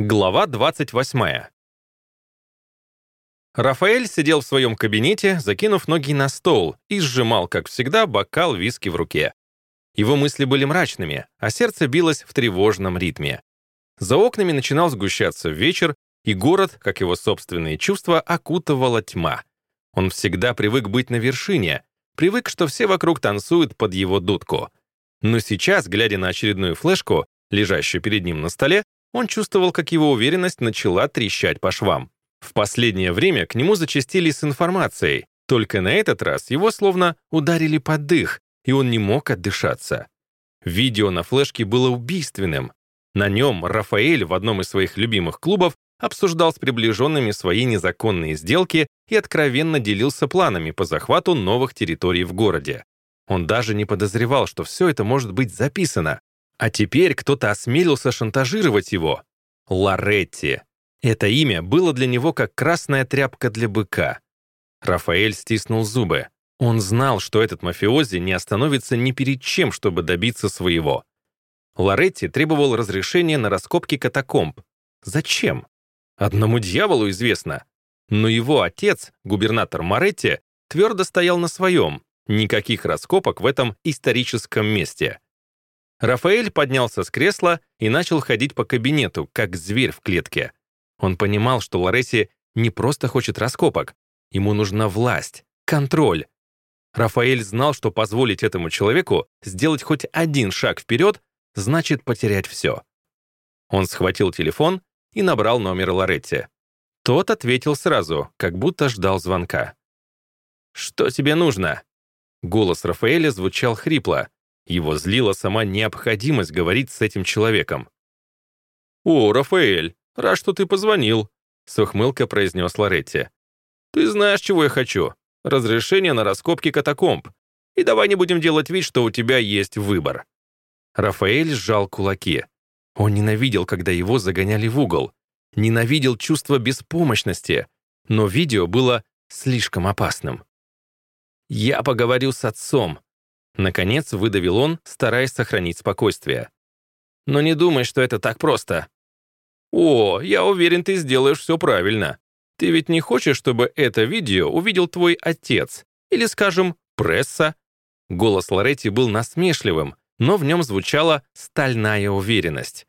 Глава 28. Рафаэль сидел в своем кабинете, закинув ноги на стол и сжимал, как всегда, бокал виски в руке. Его мысли были мрачными, а сердце билось в тревожном ритме. За окнами начинал сгущаться вечер, и город, как его собственные чувства, окутывала тьма. Он всегда привык быть на вершине, привык, что все вокруг танцуют под его дудку. Но сейчас, глядя на очередную флешку, лежащую перед ним на столе, он чувствовал, как его уверенность начала трещать по швам. В последнее время к нему зачастили с информацией, только на этот раз его словно ударили под дых, и он не мог отдышаться. Видео на флешке было убийственным. На нем Рафаэль в одном из своих любимых клубов обсуждал с приближенными свои незаконные сделки и откровенно делился планами по захвату новых территорий в городе. Он даже не подозревал, что все это может быть записано, а теперь кто-то осмелился шантажировать его. Лоретти. Это имя было для него как красная тряпка для быка. Рафаэль стиснул зубы. Он знал, что этот мафиози не остановится ни перед чем, чтобы добиться своего. Лоретти требовал разрешения на раскопки катакомб. Зачем? Одному дьяволу известно. Но его отец, губернатор Моретти, твердо стоял на своем. Никаких раскопок в этом историческом месте. Рафаэль поднялся с кресла и начал ходить по кабинету, как зверь в клетке. Он понимал, что Лореси не просто хочет раскопок, ему нужна власть, контроль. Рафаэль знал, что позволить этому человеку сделать хоть один шаг вперед значит потерять все. Он схватил телефон и набрал номер Лоретти. Тот ответил сразу, как будто ждал звонка. «Что тебе нужно?» Голос Рафаэля звучал хрипло, его злила сама необходимость говорить с этим человеком. «О, Рафаэль, рад, что ты позвонил», — с ухмылкой произнес Лоретти. «Ты знаешь, чего я хочу. Разрешение на раскопки катакомб. И давай не будем делать вид, что у тебя есть выбор». Рафаэль сжал кулаки. Он ненавидел, когда его загоняли в угол. Ненавидел чувство беспомощности. Но видео было слишком опасным. «Я поговорю с отцом», Наконец выдавил он, стараясь сохранить спокойствие. «Но не думай, что это так просто». «О, я уверен, ты сделаешь все правильно. Ты ведь не хочешь, чтобы это видео увидел твой отец? Или, скажем, пресса?» Голос Лоретти был насмешливым, но в нем звучала стальная уверенность.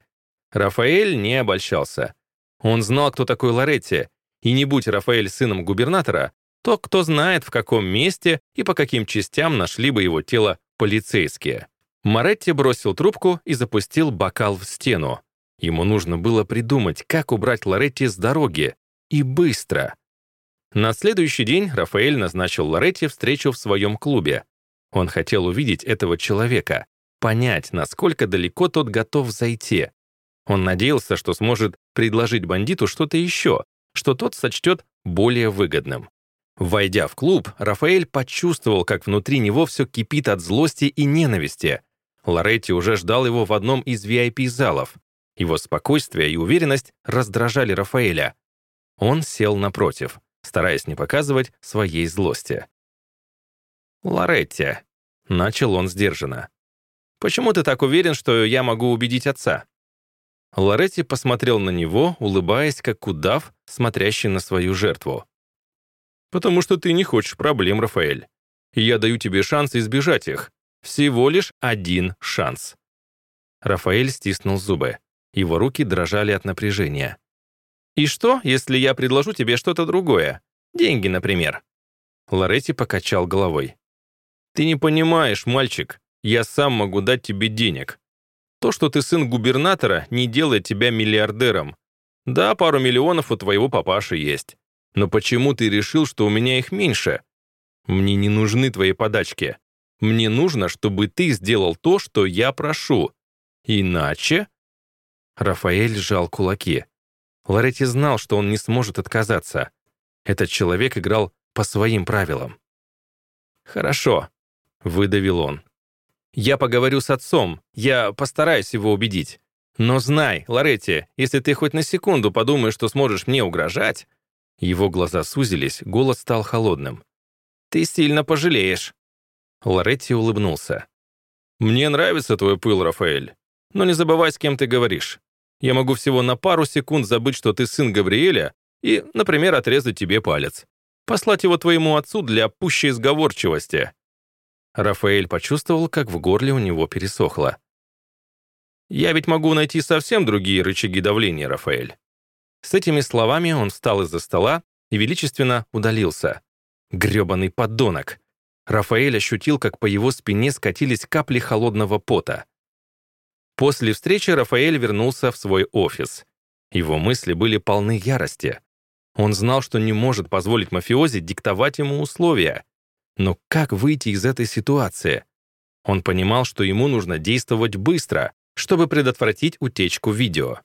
Рафаэль не обольщался. Он знал, кто такой Лоретти, и не будь Рафаэль сыном губернатора, то кто знает, в каком месте и по каким частям нашли бы его тело полицейские. Моретти бросил трубку и запустил бокал в стену. Ему нужно было придумать, как убрать Лоретти с дороги. И быстро. На следующий день Рафаэль назначил Лоретти встречу в своем клубе. Он хотел увидеть этого человека, понять, насколько далеко тот готов зайти. Он надеялся, что сможет предложить бандиту что-то еще, что тот сочтет более выгодным. Войдя в клуб, Рафаэль почувствовал, как внутри него все кипит от злости и ненависти. Лоретти уже ждал его в одном из VIP-залов. Его спокойствие и уверенность раздражали Рафаэля. Он сел напротив, стараясь не показывать своей злости. «Лоретти», — начал он сдержанно, — «почему ты так уверен, что я могу убедить отца?» Лоретти посмотрел на него, улыбаясь, как удав, смотрящий на свою жертву. Потому что ты не хочешь проблем, Рафаэль. Я даю тебе шанс избежать их. Всего лишь один шанс». Рафаэль стиснул зубы. Его руки дрожали от напряжения. «И что, если я предложу тебе что-то другое? Деньги, например?» Лоретти покачал головой. «Ты не понимаешь, мальчик. Я сам могу дать тебе денег. То, что ты сын губернатора, не делает тебя миллиардером. Да, пару миллионов у твоего папаши есть. Но почему ты решил, что у меня их меньше? Мне не нужны твои подачки. Мне нужно, чтобы ты сделал то, что я прошу. Иначе...» Рафаэль сжал кулаки. Лоретти знал, что он не сможет отказаться. Этот человек играл по своим правилам. «Хорошо», — выдавил он. «Я поговорю с отцом, я постараюсь его убедить. Но знай, Лоретти, если ты хоть на секунду подумаешь, что сможешь мне угрожать, его глаза сузились, голос стал холодным. «Ты сильно пожалеешь». Лоретти улыбнулся. «Мне нравится твой пыл, Рафаэль. Но не забывай, с кем ты говоришь. Я могу всего на пару секунд забыть, что ты сын Габриэля, и, например, отрезать тебе палец. Послать его твоему отцу для пущей сговорчивости». Рафаэль почувствовал, как в горле у него пересохло. «Я ведь могу найти совсем другие рычаги давления, Рафаэль». С этими словами он встал из-за стола и величественно удалился. Грёбаный подонок. Рафаэль ощутил, как по его спине скатились капли холодного пота. После встречи Рафаэль вернулся в свой офис. Его мысли были полны ярости. Он знал, что не может позволить мафиози диктовать ему условия. Но как выйти из этой ситуации? Он понимал, что ему нужно действовать быстро, чтобы предотвратить утечку видео.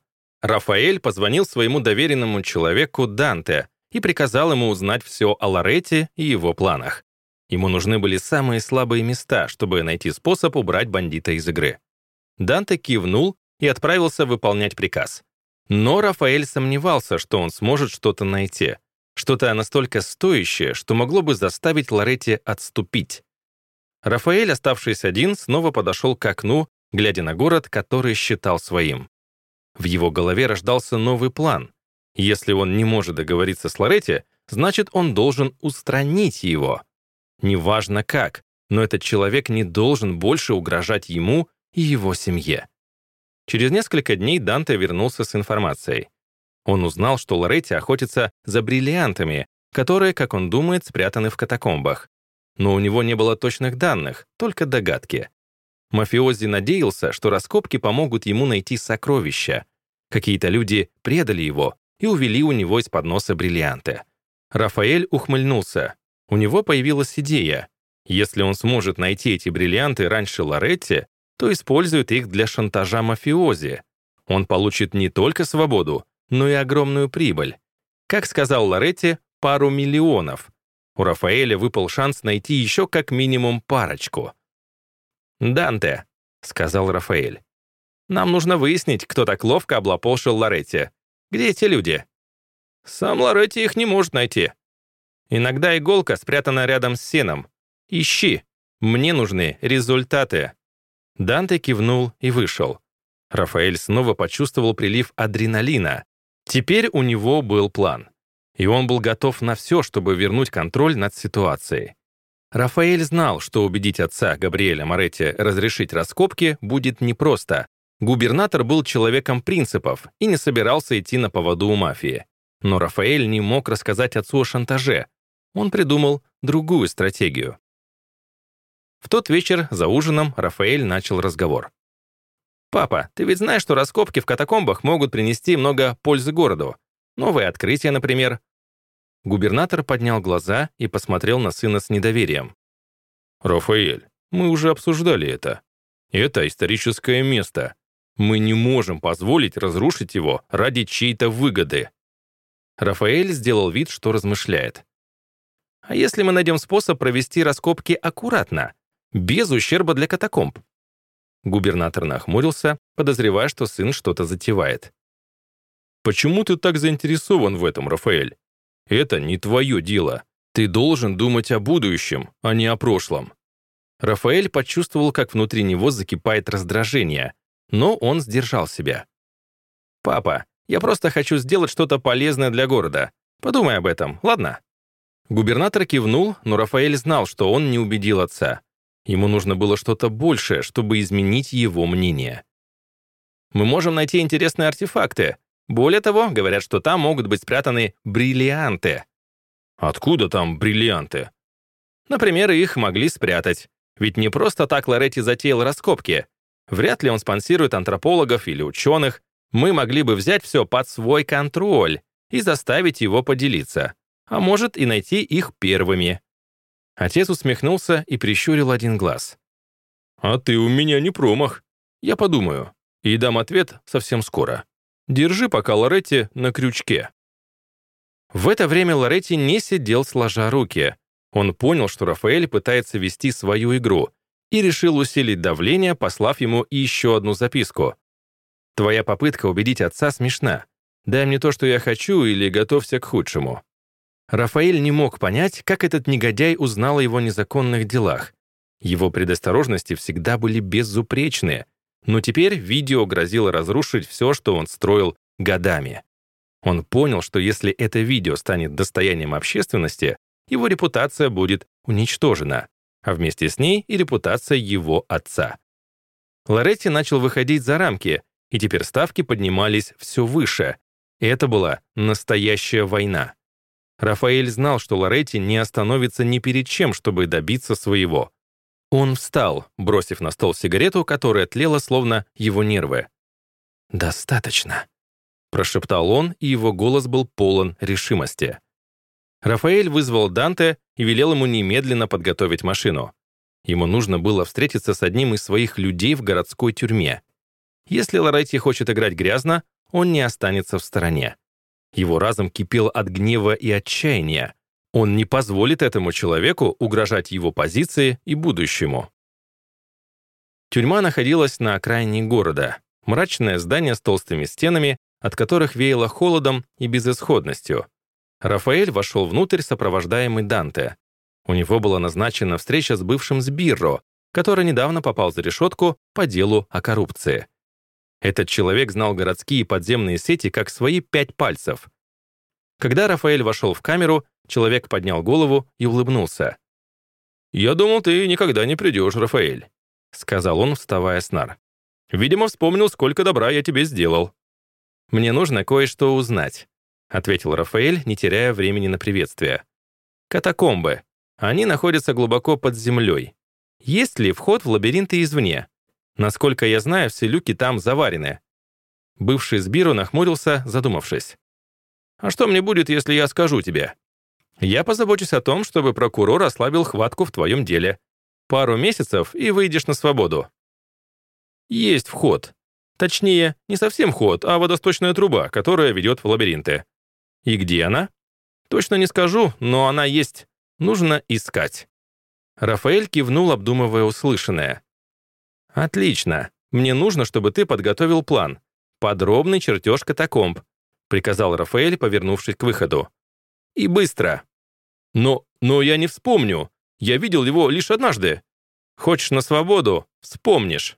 Рафаэль позвонил своему доверенному человеку Данте и приказал ему узнать все о Лоретте и его планах. Ему нужны были самые слабые места, чтобы найти способ убрать бандита из игры. Данте кивнул и отправился выполнять приказ. Но Рафаэль сомневался, что он сможет что-то найти. Что-то настолько стоящее, что могло бы заставить Лоретти отступить. Рафаэль, оставшись один, снова подошел к окну, глядя на город, который считал своим. В его голове рождался новый план. Если он не может договориться с Лоретти, значит, он должен устранить его. Неважно как, но этот человек не должен больше угрожать ему и его семье. Через несколько дней Данте вернулся с информацией. Он узнал, что Лоретти охотится за бриллиантами, которые, как он думает, спрятаны в катакомбах. Но у него не было точных данных, только догадки. Мафиози надеялся, что раскопки помогут ему найти сокровища. Какие-то люди предали его и увели у него из-под носа бриллианты. Рафаэль ухмыльнулся. У него появилась идея. Если он сможет найти эти бриллианты раньше Лоретти, то использует их для шантажа мафиози. Он получит не только свободу, но и огромную прибыль. Как сказал Лоретти, пару миллионов. У Рафаэля выпал шанс найти еще как минимум парочку. «Данте», — сказал Рафаэль, — «нам нужно выяснить, кто так ловко облапошил Лоретти. Где эти люди?» «Сам Лоретти их не может найти», Иногда иголка спрятана рядом с сеном. Ищи. Мне нужны результаты». Данте кивнул и вышел. Рафаэль снова почувствовал прилив адреналина. Теперь у него был план. И он был готов на все, чтобы вернуть контроль над ситуацией. Рафаэль знал, что убедить отца Габриэля Моретти разрешить раскопки будет непросто. Губернатор был человеком принципов и не собирался идти на поводу у мафии. Но Рафаэль не мог рассказать отцу о шантаже, он придумал другую стратегию. В тот вечер за ужином Рафаэль начал разговор. «Папа, ты ведь знаешь, что раскопки в катакомбах могут принести много пользы городу? Новые открытия, например». Губернатор поднял глаза и посмотрел на сына с недоверием. «Рафаэль, мы уже обсуждали это. Это историческое место. Мы не можем позволить разрушить его ради чьей-то выгоды». Рафаэль сделал вид, что размышляет. А если мы найдем способ провести раскопки аккуратно, без ущерба для катакомб? Губернатор нахмурился, подозревая, что сын что-то затевает. «Почему ты так заинтересован в этом, Рафаэль? Это не твое дело. Ты должен думать о будущем, а не о прошлом». Рафаэль почувствовал, как внутри него закипает раздражение, но он сдержал себя. «Папа, я просто хочу сделать что-то полезное для города. Подумай об этом, ладно?» Губернатор кивнул, но Рафаэль знал, что он не убедил отца. Ему нужно было что-то большее, чтобы изменить его мнение. «Мы можем найти интересные артефакты. Более того, говорят, что там могут быть спрятаны бриллианты». «Откуда там бриллианты?» Например, их могли спрятать. Ведь не просто так Лоретти затеял раскопки. Вряд ли он спонсирует антропологов или ученых. Мы могли бы взять все под свой контроль и заставить его поделиться а может и найти их первыми. Отец усмехнулся и прищурил один глаз. «А ты у меня не промах. Я подумаю. И дам ответ совсем скоро. Держи пока Лоретти на крючке». В это время Лоретти не сидел сложа руки. Он понял, что Рафаэль пытается вести свою игру и решил усилить давление, послав ему еще одну записку. «Твоя попытка убедить отца смешна. Дай мне то, что я хочу, или готовься к худшему». Рафаэль не мог понять, как этот негодяй узнал о его незаконных делах. Его предосторожности всегда были безупречны. Но теперь видео грозило разрушить все, что он строил годами. Он понял, что если это видео станет достоянием общественности, его репутация будет уничтожена, а вместе с ней и репутация его отца. Лоретти начал выходить за рамки, и теперь ставки поднимались все выше. Это была настоящая война. Рафаэль знал, что Лоретти не остановится ни перед чем, чтобы добиться своего. Он встал, бросив на стол сигарету, которая тлела, словно его нервы. «Достаточно», — прошептал он, и его голос был полон решимости. Рафаэль вызвал Данте и велел ему немедленно подготовить машину. Ему нужно было встретиться с одним из своих людей в городской тюрьме. Если Лоретти хочет играть грязно, он не останется в стороне. Его разум кипел от гнева и отчаяния. Он не позволит этому человеку угрожать его позиции и будущему. Тюрьма находилась на окраине города. Мрачное здание с толстыми стенами, от которых веяло холодом и безысходностью. Рафаэль вошел внутрь, сопровождаемый Данте. У него была назначена встреча с бывшим Сбирро, который недавно попал за решетку по делу о коррупции. Этот человек знал городские подземные сети как свои пять пальцев. Когда Рафаэль вошел в камеру, человек поднял голову и улыбнулся. «Я думал, ты никогда не придешь, Рафаэль», — сказал он, вставая с нар. «Видимо, вспомнил, сколько добра я тебе сделал». «Мне нужно кое-что узнать», ответил Рафаэль, не теряя времени на приветствие. Катакомбы. Они находятся глубоко под землей. Есть ли вход в лабиринты извне? Насколько я знаю, все люки там заварены. Бывший Сбиру нахмурился, задумавшись. «А что мне будет, если я скажу тебе? Я позабочусь о том, чтобы прокурор ослабил хватку в твоем деле. Пару месяцев, и выйдешь на свободу». Есть вход. Точнее, не совсем вход, а водосточная труба, которая ведет в лабиринты. И где она? Точно не скажу, но она есть. Нужно искать. Рафаэль кивнул, обдумывая услышанное. «Отлично. Мне нужно, чтобы ты подготовил план. Подробный чертеж катакомб», приказал Рафаэль, повернувшись к выходу. «И быстро». «Но, но я не вспомню. Я видел его лишь однажды. Хочешь на свободу? Вспомнишь».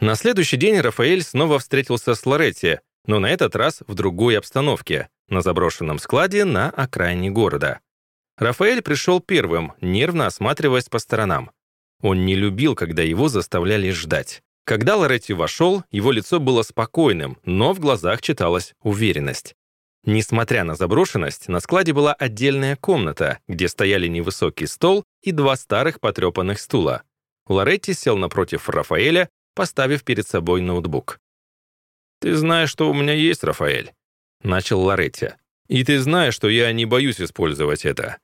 На следующий день Рафаэль снова встретился с Лоретти, но на этот раз в другой обстановке на заброшенном складе на окраине города. Рафаэль пришел первым, нервно осматриваясь по сторонам. Он не любил, когда его заставляли ждать. Когда Лоретти вошел, его лицо было спокойным, но в глазах читалась уверенность. Несмотря на заброшенность, на складе была отдельная комната, где стояли невысокий стол и два старых потрепанных стула. Лоретти сел напротив Рафаэля, поставив перед собой ноутбук. «Ты знаешь, что у меня есть, Рафаэль?» — начал Лоретти. «И ты знаешь, что я не боюсь использовать это».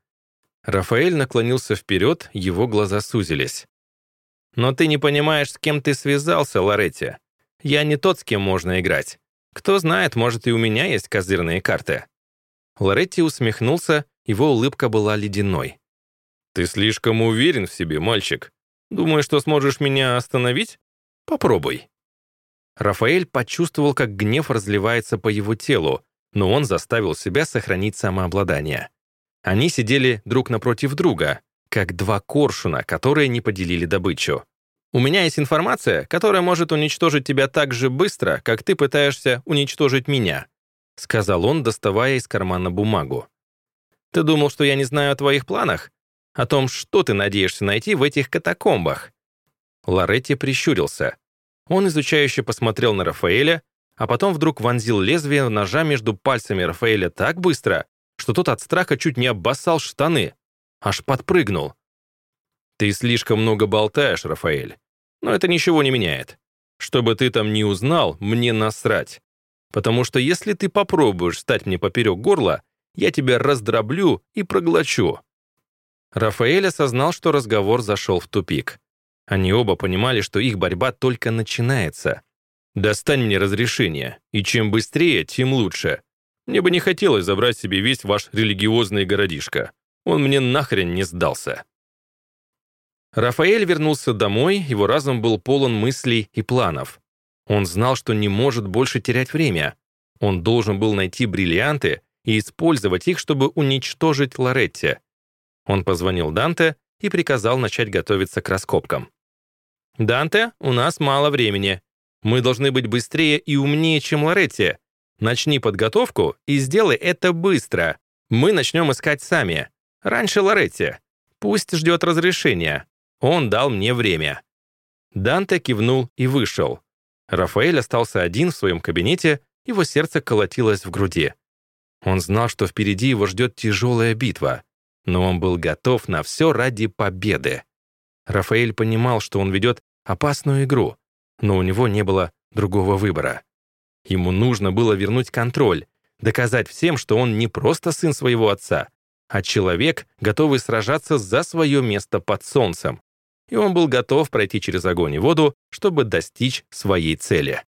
Рафаэль наклонился вперед, его глаза сузились. «Но ты не понимаешь, с кем ты связался, Лоретти. Я не тот, с кем можно играть. Кто знает, может, и у меня есть козырные карты». Лоретти усмехнулся, его улыбка была ледяной. «Ты слишком уверен в себе, мальчик. Думаешь, что сможешь меня остановить? Попробуй». Рафаэль почувствовал, как гнев разливается по его телу, но он заставил себя сохранить самообладание. Они сидели друг напротив друга, как два коршуна, которые не поделили добычу. «У меня есть информация, которая может уничтожить тебя так же быстро, как ты пытаешься уничтожить меня», сказал он, доставая из кармана бумагу. «Ты думал, что я не знаю о твоих планах? О том, что ты надеешься найти в этих катакомбах?» Лоретти прищурился. Он изучающе посмотрел на Рафаэля, а потом вдруг вонзил лезвие ножа между пальцами Рафаэля так быстро, что тот от страха чуть не обоссал штаны, аж подпрыгнул. «Ты слишком много болтаешь, Рафаэль, но это ничего не меняет. Что бы ты там ни узнал, мне насрать. Потому что если ты попробуешь стать мне поперек горла, я тебя раздроблю и проглочу». Рафаэль осознал, что разговор зашел в тупик. Они оба понимали, что их борьба только начинается. «Достань мне разрешение, и чем быстрее, тем лучше. Мне бы не хотелось забрать себе весь ваш религиозный городишко. Он мне нахрен не сдался». Рафаэль вернулся домой, его разум был полон мыслей и планов. Он знал, что не может больше терять время. Он должен был найти бриллианты и использовать их, чтобы уничтожить Лоретти. Он позвонил Данте и приказал начать готовиться к раскопкам. «Данте, у нас мало времени. Мы должны быть быстрее и умнее, чем Лоретти. Начни подготовку и сделай это быстро. Мы начнем искать сами. Раньше Лоретти. Пусть ждет разрешения. Он дал мне время». Данте кивнул и вышел. Рафаэль остался один в своем кабинете, его сердце колотилось в груди. Он знал, что впереди его ждет тяжелая битва, но он был готов на все ради победы. Рафаэль понимал, что он ведет опасную игру, но у него не было другого выбора. Ему нужно было вернуть контроль, доказать всем, что он не просто сын своего отца, а человек, готовый сражаться за свое место под солнцем. И он был готов пройти через огонь и воду, чтобы достичь своей цели.